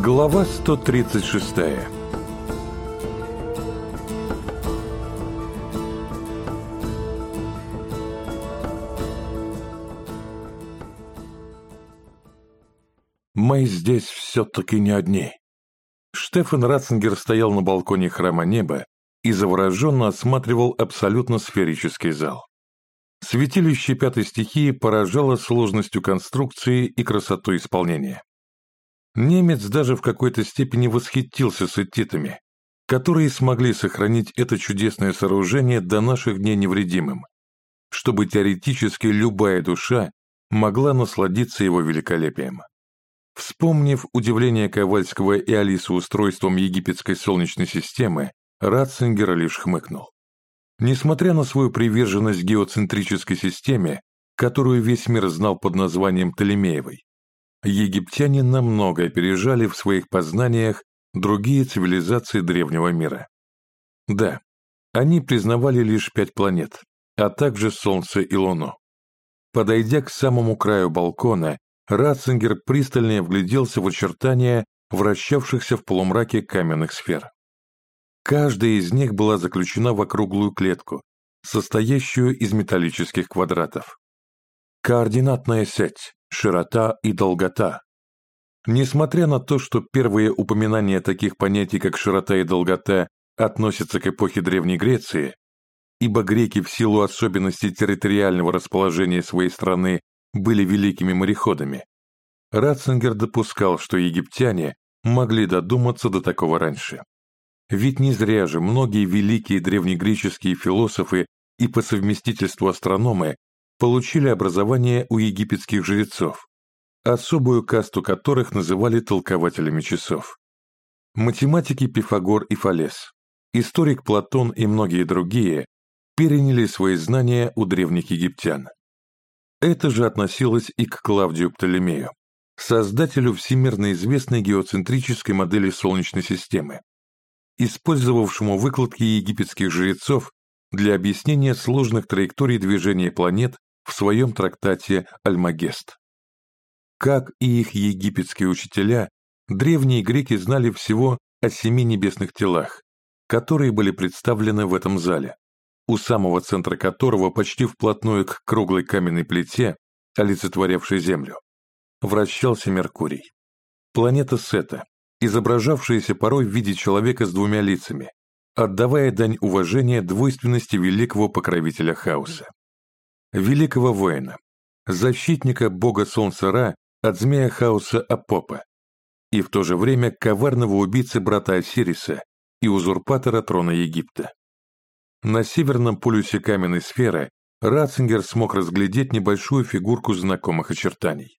Глава 136 Мы здесь все-таки не одни. Штефан Ратцингер стоял на балконе храма неба и завороженно осматривал абсолютно сферический зал. Святилище пятой стихии поражало сложностью конструкции и красотой исполнения. Немец даже в какой-то степени восхитился сеттитами, которые смогли сохранить это чудесное сооружение до наших дней невредимым, чтобы теоретически любая душа могла насладиться его великолепием. Вспомнив удивление Ковальского и Алисы устройством египетской солнечной системы, Ратцингер лишь хмыкнул. Несмотря на свою приверженность геоцентрической системе, которую весь мир знал под названием Птолемеевой, египтяне намного опережали в своих познаниях другие цивилизации древнего мира. Да, они признавали лишь пять планет, а также Солнце и Луну. Подойдя к самому краю балкона, Ратцингер пристальнее вгляделся в очертания вращавшихся в полумраке каменных сфер. Каждая из них была заключена в округлую клетку, состоящую из металлических квадратов. Координатная сеть, широта и долгота. Несмотря на то, что первые упоминания таких понятий, как широта и долгота, относятся к эпохе Древней Греции, ибо греки в силу особенностей территориального расположения своей страны были великими мореходами, Ратцингер допускал, что египтяне могли додуматься до такого раньше. Ведь не зря же многие великие древнегреческие философы и по совместительству астрономы получили образование у египетских жрецов, особую касту которых называли толкователями часов. Математики Пифагор и Фалес, историк Платон и многие другие переняли свои знания у древних египтян. Это же относилось и к Клавдию Птолемею, создателю всемирно известной геоцентрической модели Солнечной системы, использовавшему выкладки египетских жрецов для объяснения сложных траекторий движения планет в своем трактате «Альмагест». Как и их египетские учителя, древние греки знали всего о семи небесных телах, которые были представлены в этом зале, у самого центра которого почти вплотную к круглой каменной плите, олицетворявшей Землю, вращался Меркурий. Планета Сета, изображавшаяся порой в виде человека с двумя лицами, отдавая дань уважения двойственности великого покровителя хаоса. Великого воина, защитника бога солнца Ра от змея хаоса Апопа, и в то же время коварного убийцы брата Осириса и узурпатора трона Египта. На северном полюсе каменной сферы Ратцингер смог разглядеть небольшую фигурку знакомых очертаний.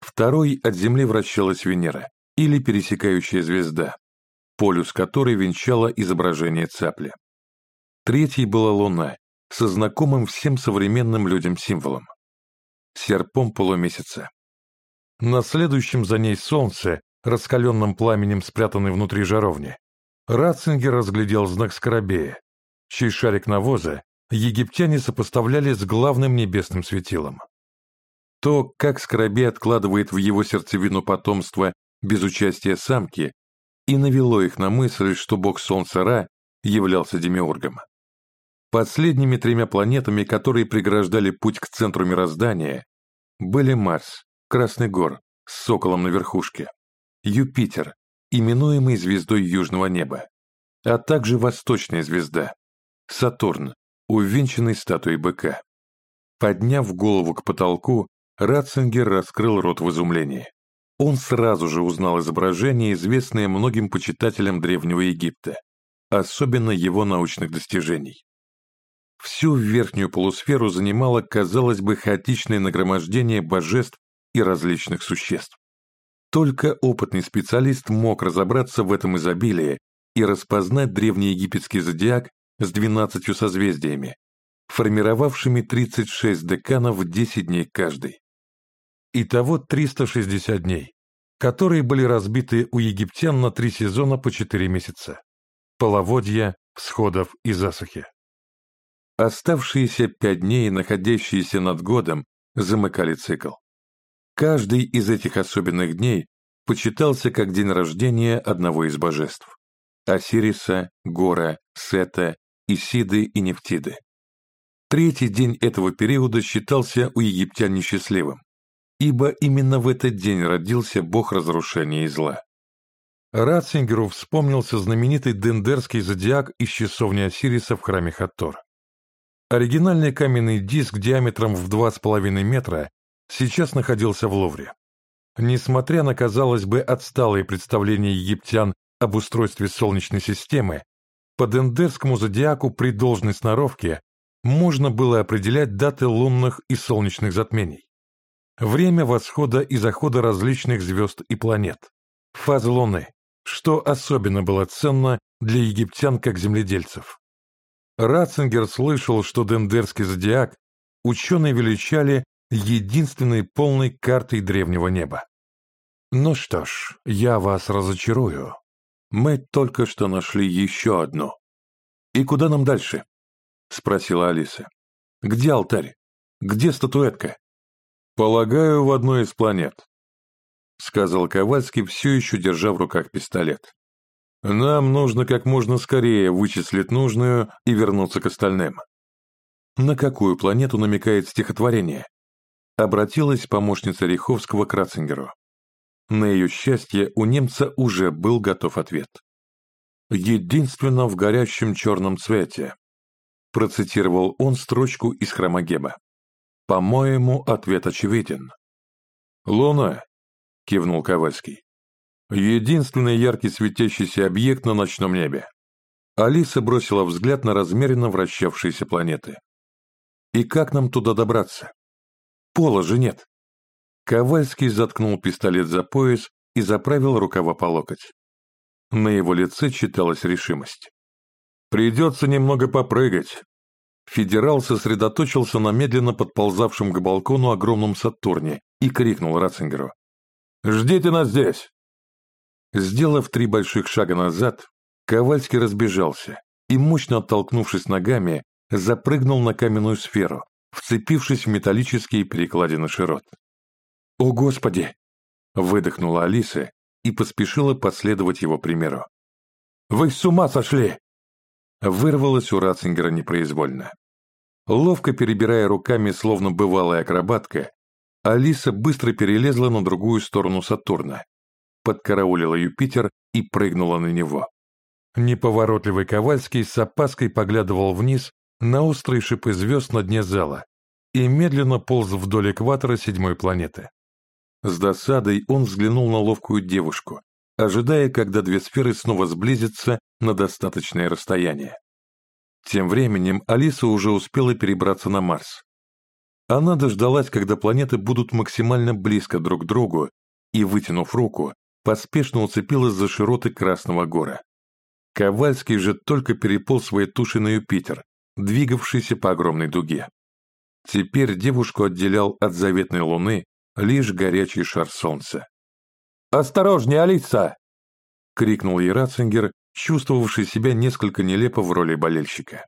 Второй от Земли вращалась Венера, или пересекающая звезда, полюс которой венчало изображение цапли. Третьей была Луна, со знакомым всем современным людям символом – серпом полумесяца. На следующем за ней солнце, раскаленным пламенем спрятанный внутри жаровни, Ратцингер разглядел знак Скоробея, чей шарик навоза египтяне сопоставляли с главным небесным светилом. То, как Скоробей откладывает в его сердцевину потомство без участия самки, и навело их на мысль, что бог Солнца Ра являлся демиургом. Последними тремя планетами, которые преграждали путь к центру мироздания, были Марс, Красный Гор, с соколом на верхушке, Юпитер, именуемый звездой южного неба, а также восточная звезда, Сатурн, увенчанный статуей быка. Подняв голову к потолку, Ратцингер раскрыл рот в изумлении. Он сразу же узнал изображение, известное многим почитателям Древнего Египта, особенно его научных достижений. Всю верхнюю полусферу занимало, казалось бы, хаотичное нагромождение божеств и различных существ. Только опытный специалист мог разобраться в этом изобилии и распознать древнеегипетский зодиак с 12 созвездиями, формировавшими 36 деканов в 10 дней каждый. Итого 360 дней, которые были разбиты у египтян на три сезона по четыре месяца. Половодья, всходов и засухи. Оставшиеся пять дней, находящиеся над годом, замыкали цикл. Каждый из этих особенных дней почитался как день рождения одного из божеств – Осириса, Гора, Сета, Исиды и Нефтиды. Третий день этого периода считался у египтян несчастливым, ибо именно в этот день родился бог разрушения и зла. Ратцингеру вспомнился знаменитый дендерский зодиак из часовни Осириса в храме Хаттор. Оригинальный каменный диск диаметром в 2,5 метра сейчас находился в Лувре. Несмотря на, казалось бы, отсталые представления египтян об устройстве Солнечной системы, по дендерскому зодиаку при должной сноровке можно было определять даты лунных и солнечных затмений, время восхода и захода различных звезд и планет, фазы Луны, что особенно было ценно для египтян как земледельцев. Ратцингер слышал, что Дендерский зодиак ученые величали единственной полной картой древнего неба. Ну что ж, я вас разочарую. Мы только что нашли еще одну. И куда нам дальше? Спросила Алиса. Где алтарь? Где статуэтка? Полагаю, в одной из планет. — сказал Ковальский, все еще держа в руках пистолет. «Нам нужно как можно скорее вычислить нужную и вернуться к остальным». «На какую планету намекает стихотворение?» Обратилась помощница Риховского к Ратцингеру. На ее счастье у немца уже был готов ответ. «Единственно в горящем черном цвете», процитировал он строчку из Хромогеба. «По-моему, ответ очевиден». «Луна, — кивнул Ковальский. «Единственный яркий светящийся объект на ночном небе». Алиса бросила взгляд на размеренно вращавшиеся планеты. «И как нам туда добраться?» «Пола же нет». Ковальский заткнул пистолет за пояс и заправил рукава по локоть. На его лице читалась решимость. «Придется немного попрыгать». Федерал сосредоточился на медленно подползавшем к балкону огромном Сатурне и крикнул Ратцингеру. Ждите нас здесь!» Сделав три больших шага назад, Ковальский разбежался и, мощно оттолкнувшись ногами, запрыгнул на каменную сферу, вцепившись в металлические перекладины широт. «О, Господи!» — выдохнула Алиса и поспешила последовать его примеру. «Вы с ума сошли!» Вырвалась у Ратцингера непроизвольно. Ловко перебирая руками, словно бывалая акробатка, Алиса быстро перелезла на другую сторону Сатурна, подкараулила Юпитер и прыгнула на него. Неповоротливый Ковальский с опаской поглядывал вниз на острые шипы звезд на дне зала и медленно полз вдоль экватора седьмой планеты. С досадой он взглянул на ловкую девушку, ожидая, когда две сферы снова сблизятся на достаточное расстояние. Тем временем Алиса уже успела перебраться на Марс, она дождалась, когда планеты будут максимально близко друг к другу, и, вытянув руку, поспешно уцепилась за широты Красного гора. Ковальский же только переполз своей туши на Юпитер, двигавшийся по огромной дуге. Теперь девушку отделял от заветной луны лишь горячий шар солнца. «Осторожнее, Алиса!» — крикнул ей Ратцингер, чувствовавший себя несколько нелепо в роли болельщика.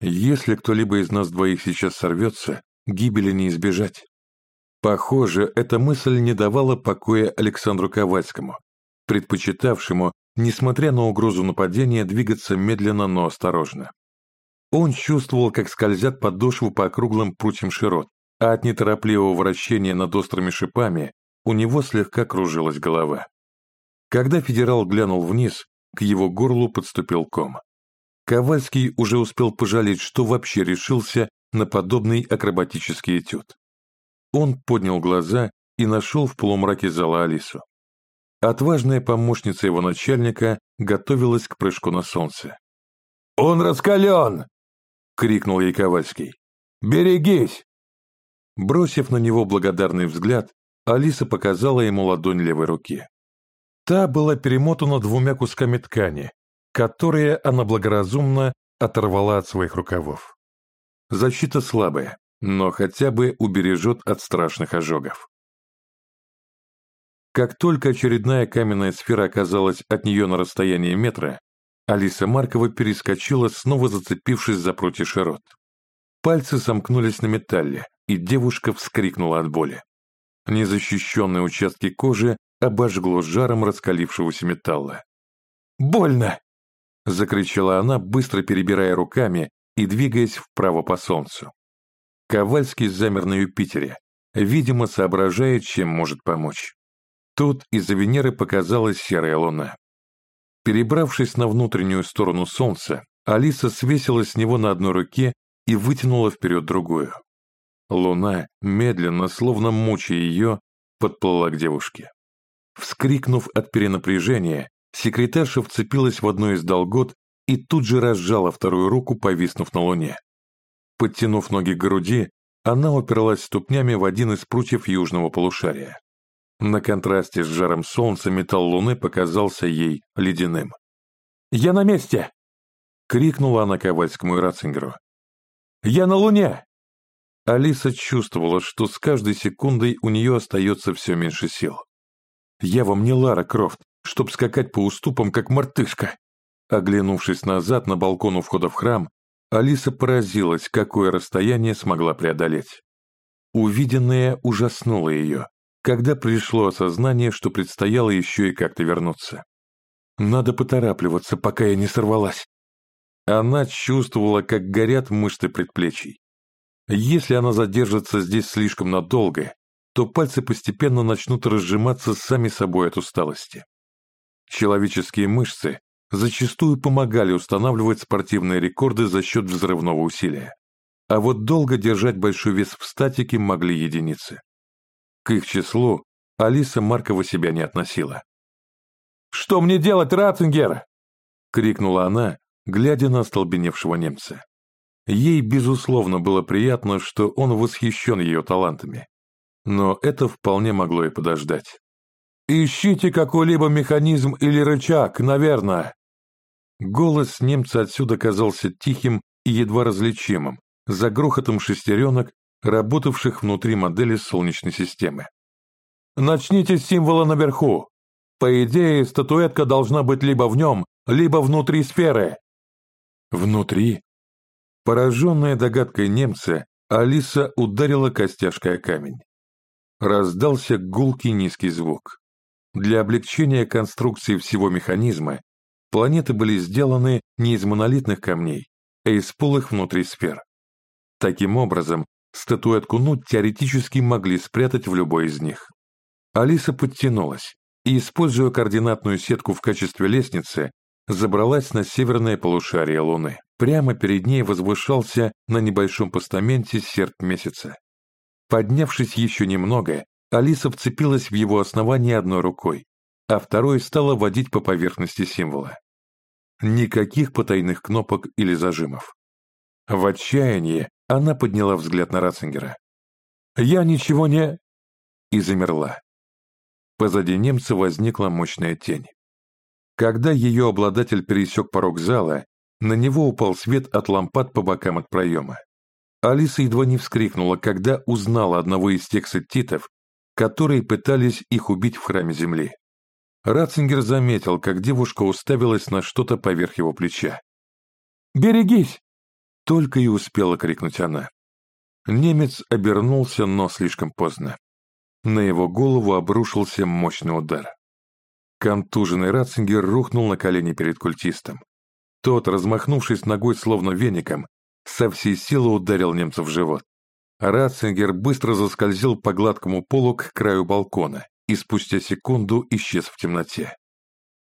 Если кто-либо из нас двоих сейчас сорвется, гибели не избежать. Похоже, эта мысль не давала покоя Александру Ковальскому, предпочитавшему, несмотря на угрозу нападения, двигаться медленно, но осторожно. Он чувствовал, как скользят подошвы по округлым прутьям широт, а от неторопливого вращения над острыми шипами у него слегка кружилась голова. Когда федерал глянул вниз, к его горлу подступил ком. Ковальский уже успел пожалеть, что вообще решился на подобный акробатический этюд. Он поднял глаза и нашел в полумраке зала Алису. Отважная помощница его начальника готовилась к прыжку на солнце. «Он раскален!» — крикнул ей Ковальский. «Берегись!» Бросив на него благодарный взгляд, Алиса показала ему ладонь левой руки. Та была перемотана двумя кусками ткани, которые она благоразумно оторвала от своих рукавов. Защита слабая, но хотя бы убережет от страшных ожогов. Как только очередная каменная сфера оказалась от нее на расстоянии метра, Алиса Маркова перескочила, снова зацепившись за прутья. Пальцы сомкнулись на металле, и девушка вскрикнула от боли. Незащищенные участки кожи обожгло жаром раскалившегося металла. «Больно!» — закричала она, быстро перебирая руками и двигаясь вправо по солнцу. Ковальский замер на Юпитере, видимо, соображая, чем может помочь. Тут из-за Венеры показалась серая луна. Перебравшись на внутреннюю сторону Солнца, Алиса свесилась с него на одной руке и вытянула вперед другую. Луна, медленно, словно мучая ее, подплыла к девушке. Вскрикнув от перенапряжения, секретарша вцепилась в одну из долгот и тут же разжала вторую руку, повиснув на луне. Подтянув ноги к груди, она упиралась ступнями в один из прутьев южного полушария. На контрасте с жаром солнца металл луны показался ей ледяным. «Я на месте!» — крикнула она Ковальскому и Ратцингеру. «Я на луне!» Алиса чувствовала, что с каждой секундой у нее остается все меньше сил. «Я вам не Лара Крофт, чтоб скакать по уступам, как мартышка!» Оглянувшись назад на балкон у входа в храм, Алиса поразилась, какое расстояние смогла преодолеть. Увиденное ужаснуло ее, когда пришло осознание, что предстояло еще и как-то вернуться. «Надо поторапливаться, пока я не сорвалась». Она чувствовала, как горят мышцы предплечий. Если она задержится здесь слишком надолго, то пальцы постепенно начнут разжиматься сами собой от усталости. Человеческие мышцы зачастую помогали устанавливать спортивные рекорды за счет взрывного усилия. А вот долго держать большой вес в статике могли единицы. К их числу Алиса Маркова себя не относила. «Что мне делать, Ратцингер?» — крикнула она, глядя на остолбеневшего немца. Ей, безусловно, было приятно, что он восхищен ее талантами. Но это вполне могло и подождать. «Ищите какой-либо механизм или рычаг, наверное!» Голос немца отсюда казался тихим и едва различимым, за грохотом шестеренок, работавших внутри модели Солнечной системы. «Начните с символа наверху. По идее, статуэтка должна быть либо в нем, либо внутри сферы». «Внутри?» Пораженная догадкой немца, Алиса ударила костяшкой о камень. Раздался гулкий низкий звук. Для облегчения конструкции всего механизма Планеты были сделаны не из монолитных камней, а из полых внутри сфер. Таким образом, статуэтку Нут теоретически могли спрятать в любой из них. Алиса подтянулась и, используя координатную сетку в качестве лестницы, забралась на северное полушарие Луны. Прямо перед ней возвышался на небольшом постаменте серп месяца. Поднявшись еще немного, Алиса вцепилась в его основание одной рукой, а второй стала водить по поверхности символа. Никаких потайных кнопок или зажимов. В отчаянии она подняла взгляд на Ратцингера. «Я ничего не...» И замерла. Позади немца возникла мощная тень. Когда ее обладатель пересек порог зала, на него упал свет от лампад по бокам от проема. Алиса едва не вскрикнула, когда узнала одного из тех сеттитов, которые пытались их убить в храме Земли. Ратцингер заметил, как девушка уставилась на что-то поверх его плеча. «Берегись!» Только и успела крикнуть она. Немец обернулся, но слишком поздно. На его голову обрушился мощный удар. Контуженный Ратцингер рухнул на колени перед культистом. Тот, размахнувшись ногой словно веником, со всей силы ударил немца в живот. Ратцингер быстро заскользил по гладкому полу к краю балкона, и спустя секунду исчез в темноте.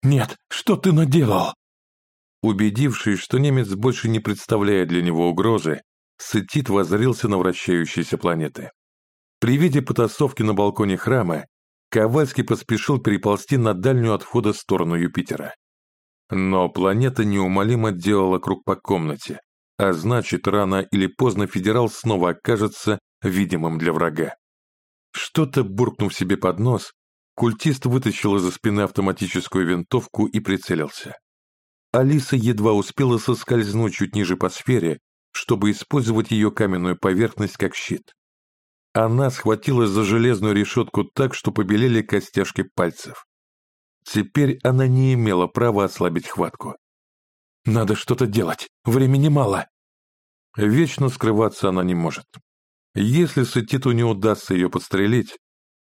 «Нет, что ты наделал?» Убедившись, что немец больше не представляет для него угрозы, Сетит воззрился на вращающиеся планеты. При виде потасовки на балконе храма Ковальский поспешил переползти на дальнюю от входа сторону Юпитера. Но планета неумолимо делала круг по комнате, а значит, рано или поздно Федерал снова окажется видимым для врага. Что-то буркнув себе под нос, культист вытащил из-за спины автоматическую винтовку и прицелился. Алиса едва успела соскользнуть чуть ниже по сфере, чтобы использовать ее каменную поверхность как щит. Она схватилась за железную решетку так, что побелели костяшки пальцев. Теперь она не имела права ослабить хватку. «Надо что-то делать, времени мало!» Вечно скрываться она не может. Если Сетиту не удастся ее подстрелить,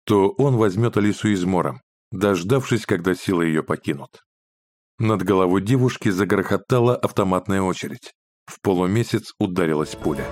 то он возьмет Алису измором, дождавшись, когда силы ее покинут. Над головой девушки загрохотала автоматная очередь. В полумесяц ударилась пуля.